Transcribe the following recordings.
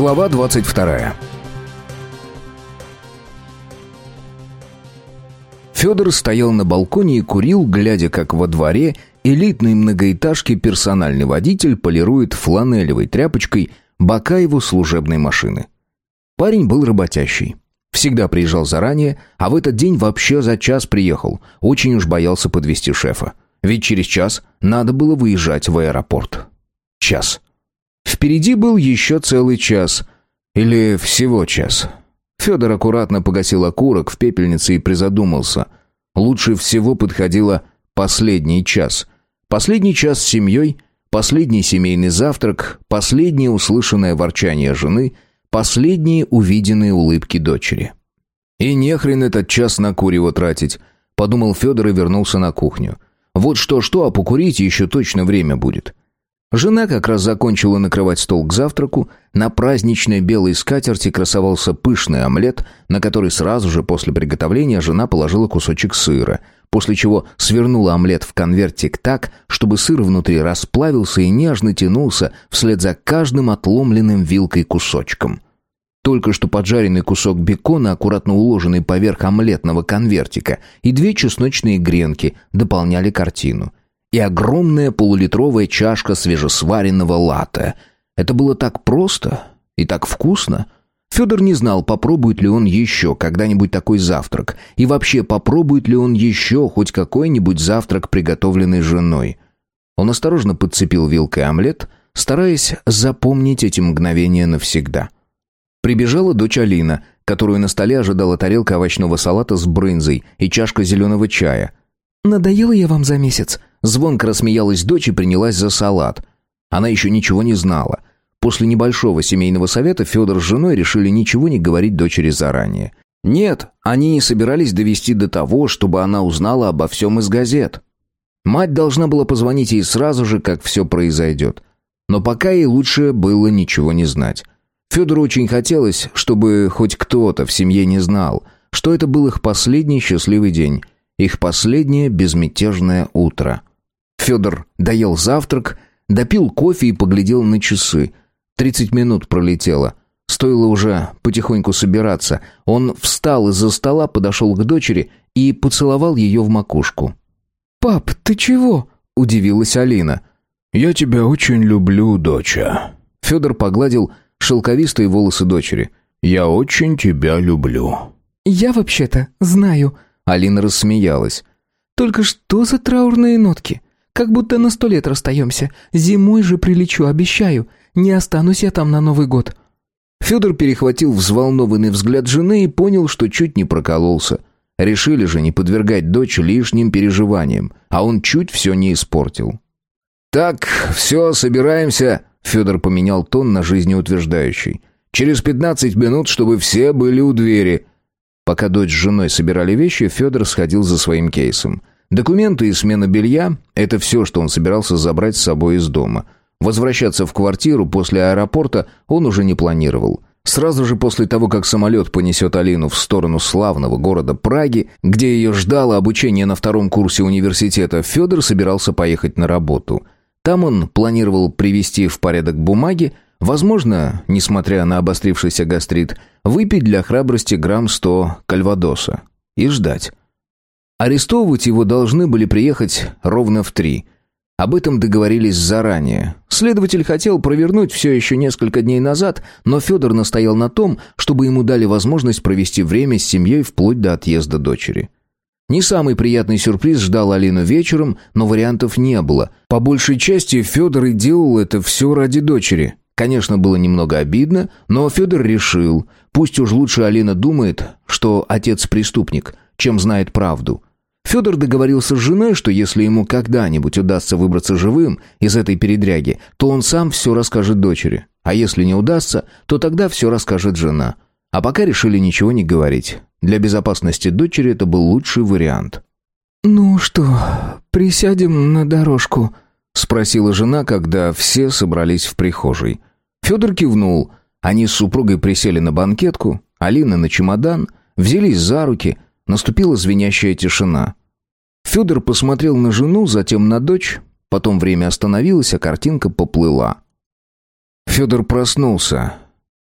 Глава 22. Федор стоял на балконе и курил, глядя, как во дворе элитной многоэтажки персональный водитель полирует фланелевой тряпочкой бока его служебной машины. Парень был работящий. Всегда приезжал заранее, а в этот день вообще за час приехал. Очень уж боялся подвести шефа. Ведь через час надо было выезжать в аэропорт. Час. Впереди был еще целый час. Или всего час. Федор аккуратно погасил окурок в пепельнице и призадумался. Лучше всего подходило последний час. Последний час с семьей, последний семейный завтрак, последнее услышанное ворчание жены, последние увиденные улыбки дочери. И нехрен этот час на курево тратить, подумал Федор и вернулся на кухню. Вот что-что, а покурить еще точно время будет. Жена как раз закончила накрывать стол к завтраку. На праздничной белой скатерти красовался пышный омлет, на который сразу же после приготовления жена положила кусочек сыра, после чего свернула омлет в конвертик так, чтобы сыр внутри расплавился и нежно тянулся вслед за каждым отломленным вилкой кусочком. Только что поджаренный кусок бекона, аккуратно уложенный поверх омлетного конвертика, и две чесночные гренки дополняли картину – и огромная полулитровая чашка свежесваренного латте. Это было так просто и так вкусно. Федор не знал, попробует ли он еще когда-нибудь такой завтрак, и вообще попробует ли он еще хоть какой-нибудь завтрак, приготовленный женой. Он осторожно подцепил вилкой омлет, стараясь запомнить эти мгновения навсегда. Прибежала дочь Алина, которую на столе ожидала тарелка овощного салата с брынзой и чашка зеленого чая. «Надоела я вам за месяц?» Звонко рассмеялась дочь и принялась за салат. Она еще ничего не знала. После небольшого семейного совета Федор с женой решили ничего не говорить дочери заранее. Нет, они не собирались довести до того, чтобы она узнала обо всем из газет. Мать должна была позвонить ей сразу же, как все произойдет. Но пока ей лучше было ничего не знать. Федору очень хотелось, чтобы хоть кто-то в семье не знал, что это был их последний счастливый день, их последнее безмятежное утро. Федор доел завтрак, допил кофе и поглядел на часы. Тридцать минут пролетело. Стоило уже потихоньку собираться. Он встал из-за стола, подошел к дочери и поцеловал ее в макушку. «Пап, ты чего?» – удивилась Алина. «Я тебя очень люблю, доча». Федор погладил шелковистые волосы дочери. «Я очень тебя люблю». «Я вообще-то знаю», – Алина рассмеялась. «Только что за траурные нотки? Как будто на сто лет расстаемся. Зимой же прилечу, обещаю. Не останусь я там на Новый год». Федор перехватил взволнованный взгляд жены и понял, что чуть не прокололся. Решили же не подвергать дочь лишним переживаниям, а он чуть все не испортил. «Так, все, собираемся», — Федор поменял тон на жизнеутверждающий. «Через пятнадцать минут, чтобы все были у двери». Пока дочь с женой собирали вещи, Федор сходил за своим кейсом. Документы и смена белья – это все, что он собирался забрать с собой из дома. Возвращаться в квартиру после аэропорта он уже не планировал. Сразу же после того, как самолет понесет Алину в сторону славного города Праги, где ее ждало обучение на втором курсе университета, Федор собирался поехать на работу. Там он планировал привести в порядок бумаги, возможно, несмотря на обострившийся гастрит, выпить для храбрости грамм сто кальвадоса и ждать. Арестовывать его должны были приехать ровно в три. Об этом договорились заранее. Следователь хотел провернуть все еще несколько дней назад, но Федор настоял на том, чтобы ему дали возможность провести время с семьей вплоть до отъезда дочери. Не самый приятный сюрприз ждал Алину вечером, но вариантов не было. По большей части Федор и делал это все ради дочери. Конечно, было немного обидно, но Федор решил, пусть уж лучше Алина думает, что отец преступник, чем знает правду. Федор договорился с женой, что если ему когда-нибудь удастся выбраться живым из этой передряги, то он сам все расскажет дочери. А если не удастся, то тогда все расскажет жена. А пока решили ничего не говорить. Для безопасности дочери это был лучший вариант. «Ну что, присядем на дорожку?» — спросила жена, когда все собрались в прихожей. Федор кивнул. Они с супругой присели на банкетку, Алина на чемодан, взялись за руки — Наступила звенящая тишина. Федор посмотрел на жену, затем на дочь, потом время остановилось, а картинка поплыла. Федор проснулся.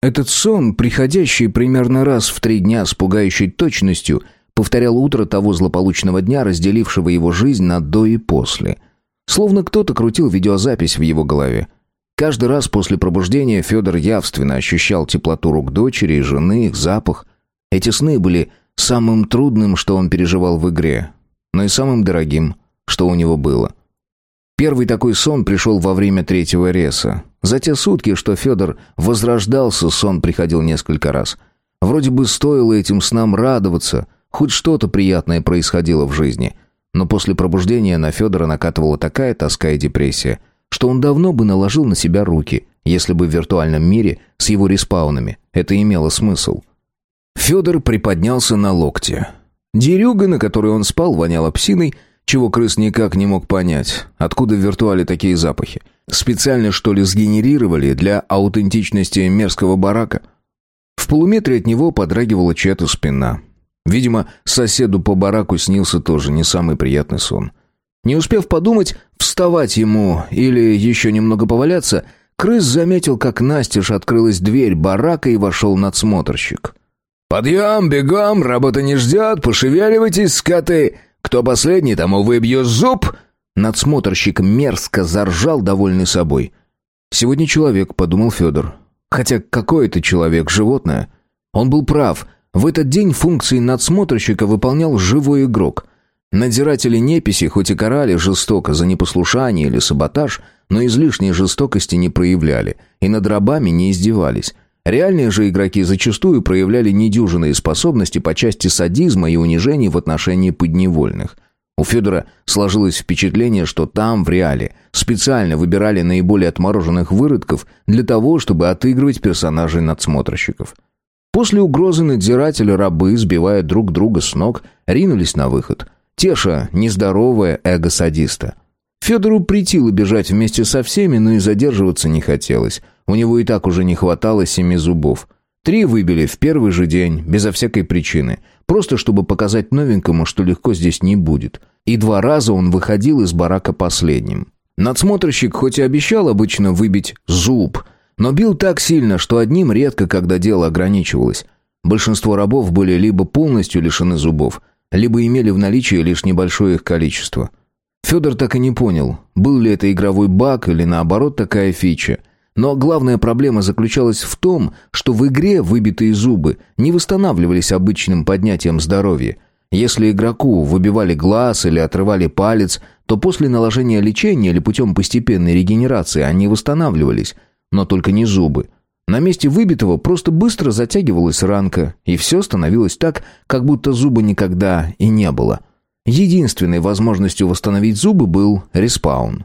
Этот сон, приходящий примерно раз в три дня с пугающей точностью, повторял утро того злополучного дня, разделившего его жизнь на «до» и «после». Словно кто-то крутил видеозапись в его голове. Каждый раз после пробуждения Федор явственно ощущал теплоту рук дочери и жены, их запах. Эти сны были самым трудным, что он переживал в игре, но и самым дорогим, что у него было. Первый такой сон пришел во время третьего реса. За те сутки, что Федор возрождался, сон приходил несколько раз. Вроде бы стоило этим снам радоваться, хоть что-то приятное происходило в жизни. Но после пробуждения на Федора накатывала такая тоска и депрессия, что он давно бы наложил на себя руки, если бы в виртуальном мире с его респаунами это имело смысл. Федор приподнялся на локте. Дерюга, на которой он спал, воняла псиной, чего крыс никак не мог понять, откуда в виртуале такие запахи. Специально, что ли, сгенерировали для аутентичности мерзкого барака? В полуметре от него подрагивала чья-то спина. Видимо, соседу по бараку снился тоже не самый приятный сон. Не успев подумать, вставать ему или еще немного поваляться, крыс заметил, как настежь открылась дверь барака и вошел надсмотрщик. «Подъем, бегом, работа не ждет, пошевеливайтесь, скоты!» Кто последний, тому выбью зуб!» Надсмотрщик мерзко заржал, довольный собой. «Сегодня человек», — подумал Федор. «Хотя какой это человек, животное?» Он был прав. В этот день функции надсмотрщика выполнял живой игрок. Надзиратели неписи хоть и карали жестоко за непослушание или саботаж, но излишней жестокости не проявляли и над рабами не издевались. Реальные же игроки зачастую проявляли недюжинные способности по части садизма и унижений в отношении подневольных. У Федора сложилось впечатление, что там, в реале, специально выбирали наиболее отмороженных выродков для того, чтобы отыгрывать персонажей надсмотрщиков. После угрозы надзиратели рабы, сбивая друг друга с ног, ринулись на выход. Теша нездоровое эго садиста. Федору притило бежать вместе со всеми, но и задерживаться не хотелось – у него и так уже не хватало семи зубов. Три выбили в первый же день, безо всякой причины. Просто чтобы показать новенькому, что легко здесь не будет. И два раза он выходил из барака последним. Надсмотрщик хоть и обещал обычно выбить зуб, но бил так сильно, что одним редко, когда дело ограничивалось. Большинство рабов были либо полностью лишены зубов, либо имели в наличии лишь небольшое их количество. Федор так и не понял, был ли это игровой баг или наоборот такая фича. Но главная проблема заключалась в том, что в игре выбитые зубы не восстанавливались обычным поднятием здоровья. Если игроку выбивали глаз или отрывали палец, то после наложения лечения или путем постепенной регенерации они восстанавливались, но только не зубы. На месте выбитого просто быстро затягивалась ранка, и все становилось так, как будто зуба никогда и не было. Единственной возможностью восстановить зубы был респаун.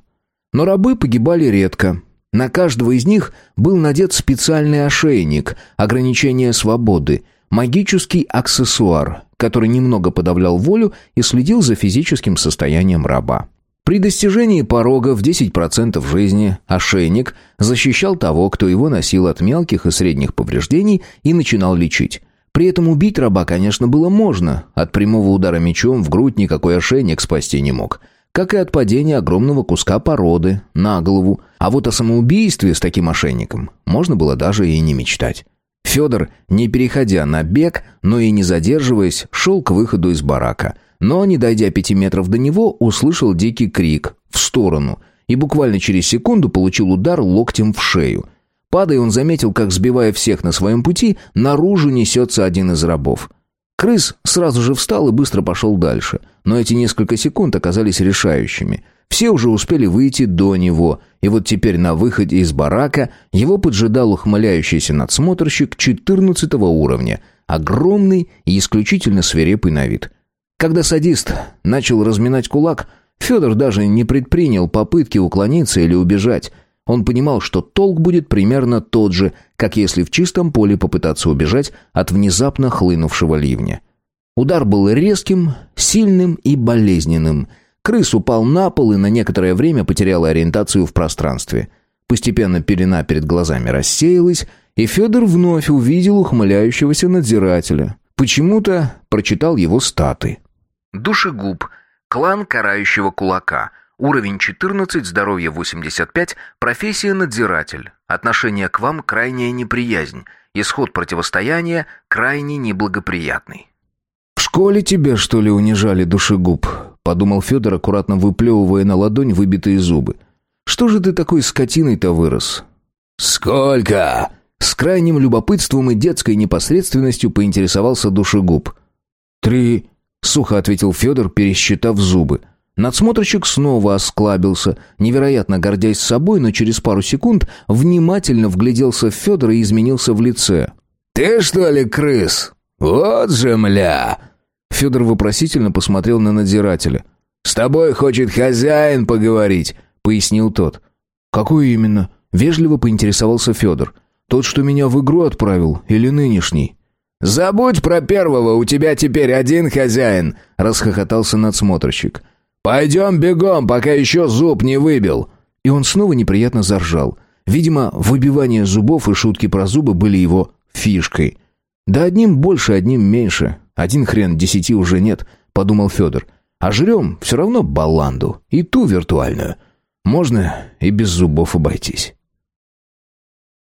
Но рабы погибали редко, на каждого из них был надет специальный ошейник, ограничение свободы, магический аксессуар, который немного подавлял волю и следил за физическим состоянием раба. При достижении порога в 10% жизни ошейник защищал того, кто его носил от мелких и средних повреждений и начинал лечить. При этом убить раба, конечно, было можно. От прямого удара мечом в грудь никакой ошейник спасти не мог – как и от падения огромного куска породы на голову, а вот о самоубийстве с таким мошенником можно было даже и не мечтать. Федор, не переходя на бег, но и не задерживаясь, шел к выходу из барака, но, не дойдя пяти метров до него, услышал дикий крик в сторону и буквально через секунду получил удар локтем в шею. Падая, он заметил, как, сбивая всех на своем пути, наружу несется один из рабов – Крыс сразу же встал и быстро пошел дальше. Но эти несколько секунд оказались решающими. Все уже успели выйти до него, и вот теперь на выходе из барака его поджидал ухмыляющийся надсмотрщик 14 уровня, огромный и исключительно свирепый на вид. Когда садист начал разминать кулак, Федор даже не предпринял попытки уклониться или убежать. Он понимал, что толк будет примерно тот же, как если в чистом поле попытаться убежать от внезапно хлынувшего ливня. Удар был резким, сильным и болезненным. Крыс упал на пол и на некоторое время потерял ориентацию в пространстве. Постепенно пелена перед глазами рассеялась, и Федор вновь увидел ухмыляющегося надзирателя. Почему-то прочитал его статы. Душегуб. Клан карающего кулака – Уровень 14, здоровье 85, профессия надзиратель. Отношение к вам крайняя неприязнь. Исход противостояния крайне неблагоприятный. «В школе тебя, что ли, унижали душегуб?» — подумал Федор, аккуратно выплевывая на ладонь выбитые зубы. «Что же ты такой скотиной-то вырос?» «Сколько?» С крайним любопытством и детской непосредственностью поинтересовался душегуб. «Три», — сухо ответил Федор, пересчитав зубы. Надсмотрщик снова осклабился, невероятно гордясь собой, но через пару секунд внимательно вгляделся в Федора и изменился в лице. «Ты что ли крыс? Вот же мля!» Федор вопросительно посмотрел на надзирателя. «С тобой хочет хозяин поговорить», — пояснил тот. «Какой именно?» — вежливо поинтересовался Федор. «Тот, что меня в игру отправил, или нынешний?» «Забудь про первого, у тебя теперь один хозяин», — расхохотался надсмотрщик. «Пойдем бегом, пока еще зуб не выбил». И он снова неприятно заржал. Видимо, выбивание зубов и шутки про зубы были его фишкой. «Да одним больше, одним меньше. Один хрен десяти уже нет», — подумал Федор. «А жрем все равно баланду, и ту виртуальную. Можно и без зубов обойтись».